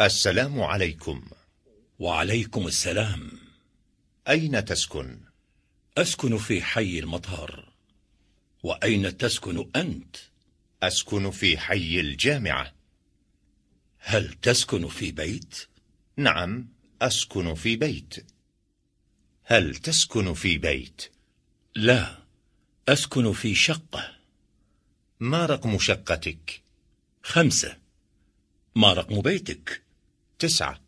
السلام عليكم وعليكم السلام أين تسكن؟ أسكن في حي المطار وأين تسكن أنت؟ أسكن في حي الجامعة هل تسكن في بيت؟ نعم أسكن في بيت هل تسكن في بيت؟ لا أسكن في شقة ما رقم شقتك؟ خمسة ما رقم بيتك؟ 这啥